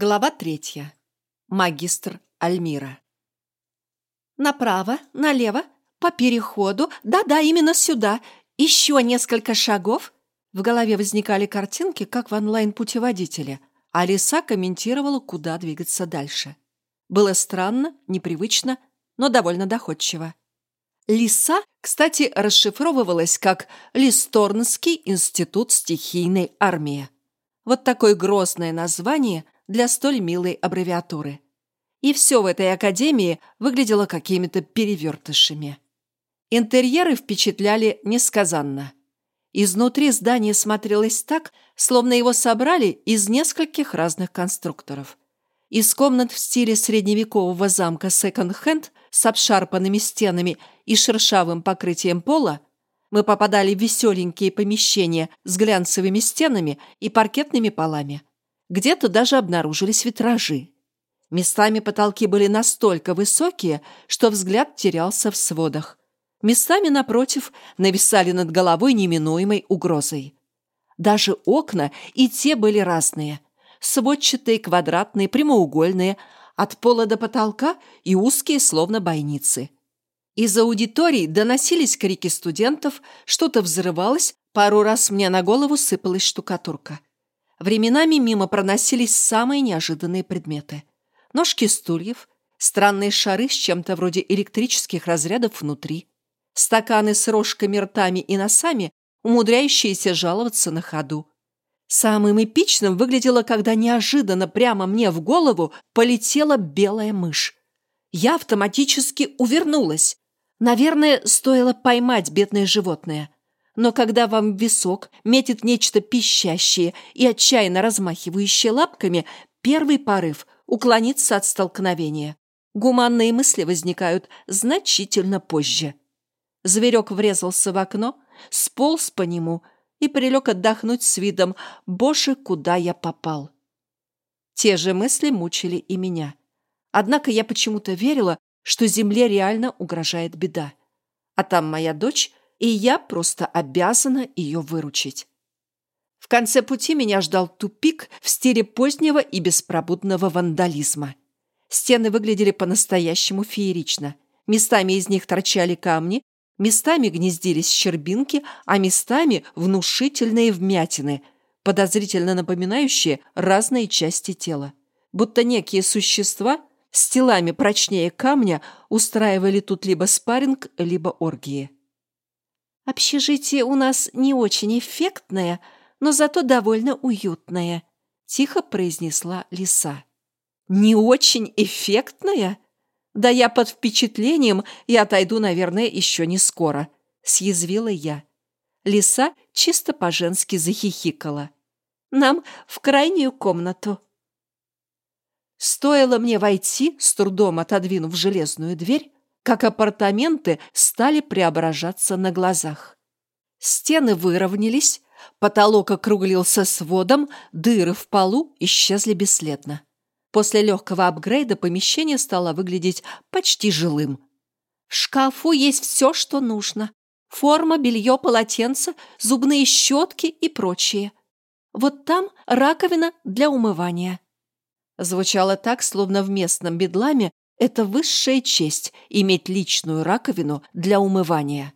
Глава третья. Магистр Альмира. Направо, налево, по переходу, да-да, именно сюда, еще несколько шагов. В голове возникали картинки, как в онлайн-путеводителе, а Лиса комментировала, куда двигаться дальше. Было странно, непривычно, но довольно доходчиво. Лиса, кстати, расшифровывалась как Листорнский институт стихийной армии. Вот такое грозное название – для столь милой аббревиатуры. И все в этой академии выглядело какими-то перевертышами. Интерьеры впечатляли несказанно. Изнутри здание смотрелось так, словно его собрали из нескольких разных конструкторов. Из комнат в стиле средневекового замка секонд-хенд с обшарпанными стенами и шершавым покрытием пола мы попадали в веселенькие помещения с глянцевыми стенами и паркетными полами. Где-то даже обнаружились витражи. Местами потолки были настолько высокие, что взгляд терялся в сводах. Местами, напротив, нависали над головой неминуемой угрозой. Даже окна и те были разные. Сводчатые, квадратные, прямоугольные, от пола до потолка и узкие, словно бойницы. Из аудиторий доносились крики студентов, что-то взрывалось, пару раз мне на голову сыпалась штукатурка. Временами мимо проносились самые неожиданные предметы. Ножки стульев, странные шары с чем-то вроде электрических разрядов внутри, стаканы с рожками, ртами и носами, умудряющиеся жаловаться на ходу. Самым эпичным выглядело, когда неожиданно прямо мне в голову полетела белая мышь. Я автоматически увернулась. Наверное, стоило поймать бедное животное – но когда вам в висок метит нечто пищащее и отчаянно размахивающее лапками, первый порыв – уклониться от столкновения. Гуманные мысли возникают значительно позже. Зверек врезался в окно, сполз по нему и прилег отдохнуть с видом «Боже, куда я попал?». Те же мысли мучили и меня. Однако я почему-то верила, что Земле реально угрожает беда. А там моя дочь и я просто обязана ее выручить. В конце пути меня ждал тупик в стиле позднего и беспробудного вандализма. Стены выглядели по-настоящему феерично. Местами из них торчали камни, местами гнездились щербинки, а местами внушительные вмятины, подозрительно напоминающие разные части тела. Будто некие существа с телами прочнее камня устраивали тут либо спарринг, либо оргии. «Общежитие у нас не очень эффектное, но зато довольно уютное», — тихо произнесла лиса. «Не очень эффектное? Да я под впечатлением и отойду, наверное, еще не скоро», — съязвила я. Лиса чисто по-женски захихикала. «Нам в крайнюю комнату». Стоило мне войти, с трудом отодвинув железную дверь, как апартаменты стали преображаться на глазах. Стены выровнялись, потолок округлился сводом, дыры в полу исчезли бесследно. После легкого апгрейда помещение стало выглядеть почти жилым. В шкафу есть все, что нужно. Форма, белье, полотенце, зубные щетки и прочее. Вот там раковина для умывания. Звучало так, словно в местном бедламе это высшая честь – иметь личную раковину для умывания.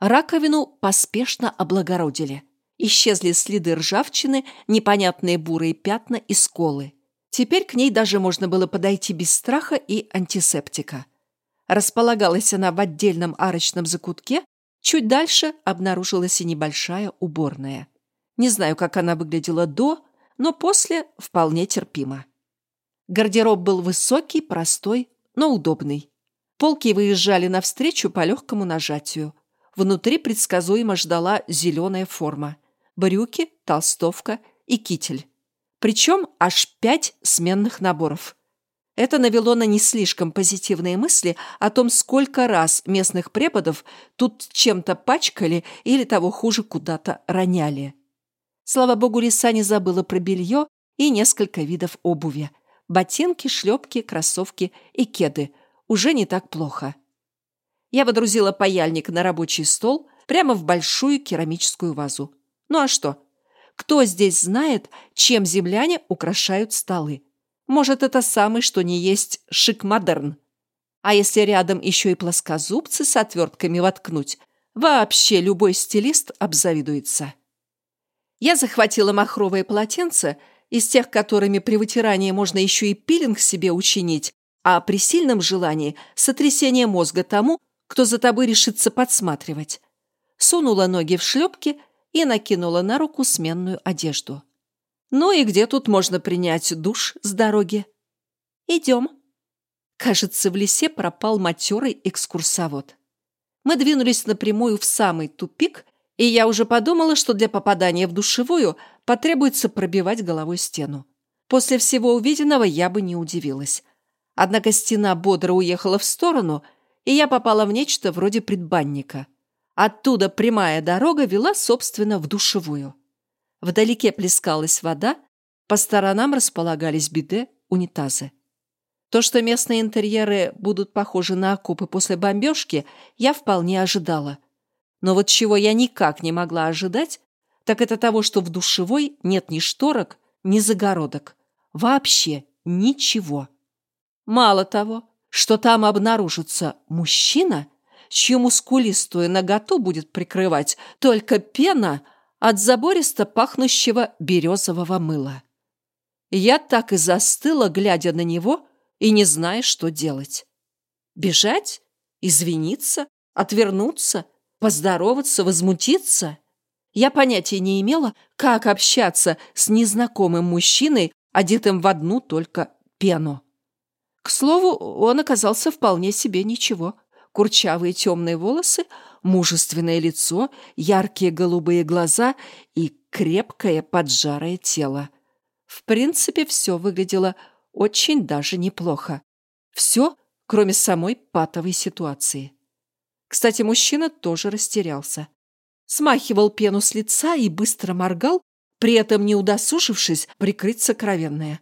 Раковину поспешно облагородили. Исчезли следы ржавчины, непонятные бурые пятна и сколы. Теперь к ней даже можно было подойти без страха и антисептика. Располагалась она в отдельном арочном закутке, чуть дальше обнаружилась и небольшая уборная. Не знаю, как она выглядела до, но после вполне терпимо. Гардероб был высокий, простой, но удобный. Полки выезжали навстречу по легкому нажатию. Внутри предсказуемо ждала зеленая форма. Брюки, толстовка и китель. Причем аж пять сменных наборов. Это навело на не слишком позитивные мысли о том, сколько раз местных преподов тут чем-то пачкали или того хуже куда-то роняли. Слава богу, лиса не забыла про белье и несколько видов обуви, Ботинки, шлепки, кроссовки и кеды. Уже не так плохо. Я водрузила паяльник на рабочий стол прямо в большую керамическую вазу. Ну а что? Кто здесь знает, чем земляне украшают столы? Может, это самый, что не есть, шик-модерн. А если рядом еще и плоскозубцы с отвертками воткнуть, вообще любой стилист обзавидуется. Я захватила махровое полотенце, из тех, которыми при вытирании можно еще и пилинг себе учинить, а при сильном желании – сотрясение мозга тому, кто за тобой решится подсматривать. Сунула ноги в шлепки и накинула на руку сменную одежду. Ну и где тут можно принять душ с дороги? Идем. Кажется, в лесе пропал матерый экскурсовод. Мы двинулись напрямую в самый тупик, и я уже подумала, что для попадания в душевую потребуется пробивать головой стену. После всего увиденного я бы не удивилась. Однако стена бодро уехала в сторону, и я попала в нечто вроде предбанника. Оттуда прямая дорога вела, собственно, в душевую. Вдалеке плескалась вода, по сторонам располагались биде, унитазы. То, что местные интерьеры будут похожи на окопы после бомбежки, я вполне ожидала. Но вот чего я никак не могла ожидать, так это того, что в душевой нет ни шторок, ни загородок. Вообще ничего. Мало того, что там обнаружится мужчина, чью мускулистую наготу будет прикрывать только пена от забористо пахнущего березового мыла. Я так и застыла, глядя на него и не зная, что делать. Бежать? Извиниться? Отвернуться? Поздороваться? Возмутиться? Я понятия не имела, как общаться с незнакомым мужчиной, одетым в одну только пену. К слову, он оказался вполне себе ничего. Курчавые темные волосы, мужественное лицо, яркие голубые глаза и крепкое поджарое тело. В принципе, все выглядело очень даже неплохо. Все, кроме самой патовой ситуации. Кстати, мужчина тоже растерялся. Смахивал пену с лица и быстро моргал, при этом не удосужившись прикрыть сокровенное.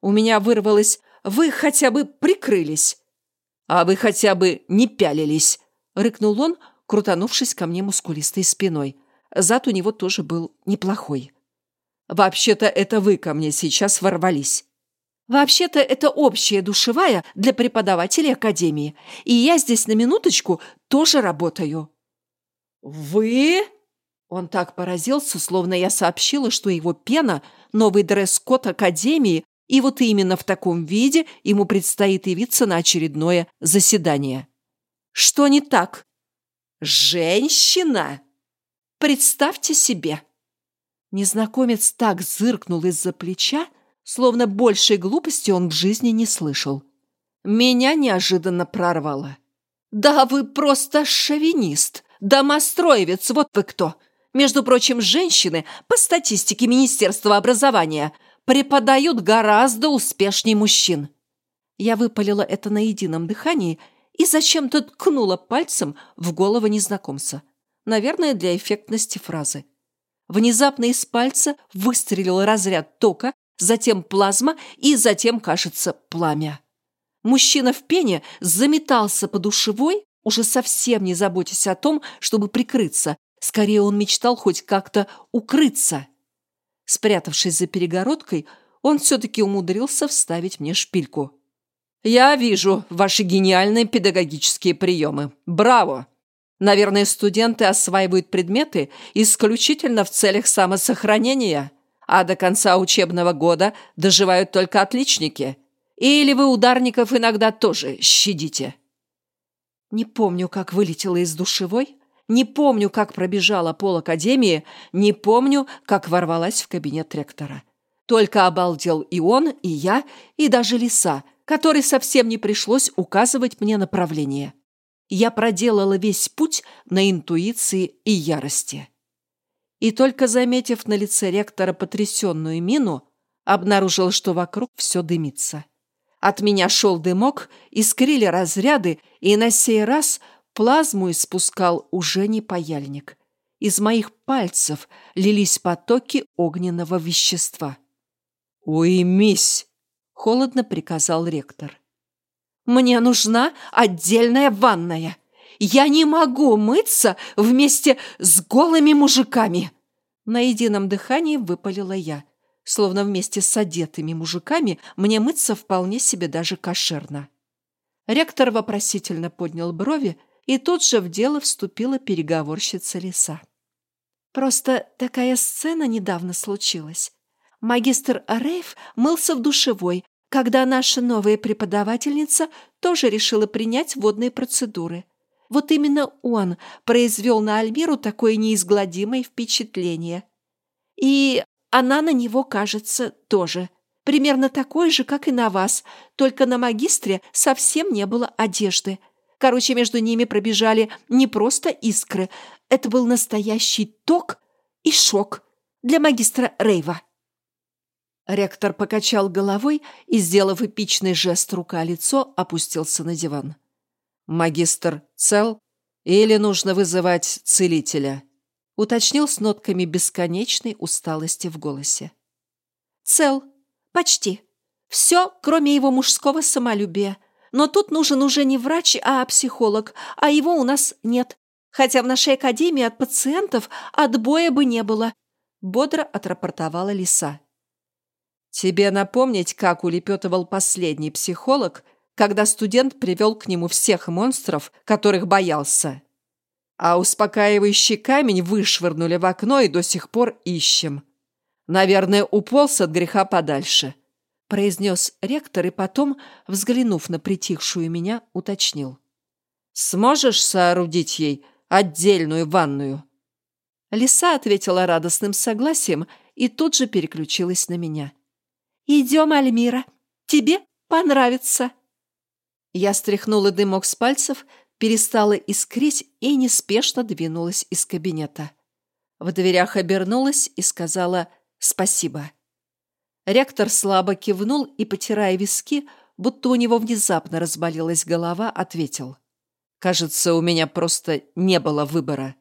У меня вырвалось «Вы хотя бы прикрылись!» «А вы хотя бы не пялились!» — рыкнул он, крутанувшись ко мне мускулистой спиной. Зад у него тоже был неплохой. «Вообще-то это вы ко мне сейчас ворвались. Вообще-то это общая душевая для преподавателей академии, и я здесь на минуточку тоже работаю». «Вы?» Он так поразился, словно я сообщила, что его пена – новый дресс-код академии, и вот именно в таком виде ему предстоит явиться на очередное заседание. «Что не так?» «Женщина!» «Представьте себе!» Незнакомец так зыркнул из-за плеча, словно большей глупости он в жизни не слышал. Меня неожиданно прорвало. «Да вы просто шовинист, домостроевец, вот вы кто! Между прочим, женщины, по статистике Министерства образования, преподают гораздо успешнее мужчин». Я выпалила это на едином дыхании и зачем-то ткнула пальцем в голову незнакомца. Наверное, для эффектности фразы. Внезапно из пальца выстрелил разряд тока, затем плазма и затем, кажется, пламя. Мужчина в пене заметался по душевой, уже совсем не заботясь о том, чтобы прикрыться. Скорее он мечтал хоть как-то укрыться. Спрятавшись за перегородкой, он все-таки умудрился вставить мне шпильку. «Я вижу ваши гениальные педагогические приемы. Браво! Наверное, студенты осваивают предметы исключительно в целях самосохранения» а до конца учебного года доживают только отличники. Или вы ударников иногда тоже щадите?» Не помню, как вылетела из душевой, не помню, как пробежала пол академии, не помню, как ворвалась в кабинет ректора. Только обалдел и он, и я, и даже лиса, которой совсем не пришлось указывать мне направление. Я проделала весь путь на интуиции и ярости и только заметив на лице ректора потрясенную мину, обнаружил, что вокруг все дымится. От меня шел дымок, искрили разряды, и на сей раз плазму испускал уже не паяльник. Из моих пальцев лились потоки огненного вещества. «Уймись!» — холодно приказал ректор. «Мне нужна отдельная ванная!» Я не могу мыться вместе с голыми мужиками!» На едином дыхании выпалила я. словно вместе с одетыми мужиками мне мыться вполне себе даже кошерно. Ректор вопросительно поднял брови, и тут же в дело вступила переговорщица лиса. Просто такая сцена недавно случилась. Магистр Рейв мылся в душевой, когда наша новая преподавательница тоже решила принять водные процедуры. Вот именно он произвел на Альмиру такое неизгладимое впечатление. И она на него, кажется, тоже. Примерно такой же, как и на вас, только на магистре совсем не было одежды. Короче, между ними пробежали не просто искры, это был настоящий ток и шок для магистра Рейва. Ректор покачал головой и, сделав эпичный жест рука-лицо, опустился на диван. «Магистр цел? Или нужно вызывать целителя?» уточнил с нотками бесконечной усталости в голосе. «Цел. Почти. Все, кроме его мужского самолюбия. Но тут нужен уже не врач, а психолог, а его у нас нет. Хотя в нашей академии от пациентов отбоя бы не было», — бодро отрапортовала лиса. «Тебе напомнить, как улепетывал последний психолог, когда студент привел к нему всех монстров, которых боялся?» а успокаивающий камень вышвырнули в окно и до сих пор ищем. Наверное, уполз от греха подальше», — произнес ректор и потом, взглянув на притихшую меня, уточнил. «Сможешь соорудить ей отдельную ванную?» Лиса ответила радостным согласием и тут же переключилась на меня. «Идем, Альмира, тебе понравится». Я стряхнула дымок с пальцев, перестала искрить и неспешно двинулась из кабинета. В дверях обернулась и сказала «спасибо». Ректор слабо кивнул и, потирая виски, будто у него внезапно разболелась голова, ответил. «Кажется, у меня просто не было выбора.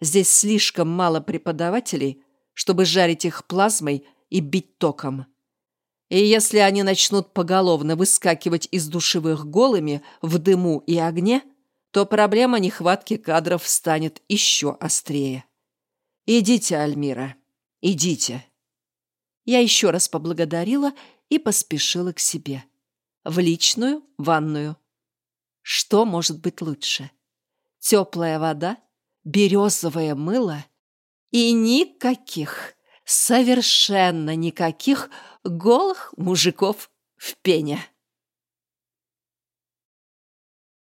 Здесь слишком мало преподавателей, чтобы жарить их плазмой и бить током. И если они начнут поголовно выскакивать из душевых голыми в дыму и огне, то проблема нехватки кадров станет еще острее. Идите, Альмира, идите. Я еще раз поблагодарила и поспешила к себе. В личную ванную. Что может быть лучше? Теплая вода, березовое мыло и никаких, совершенно никаких голых мужиков в пене.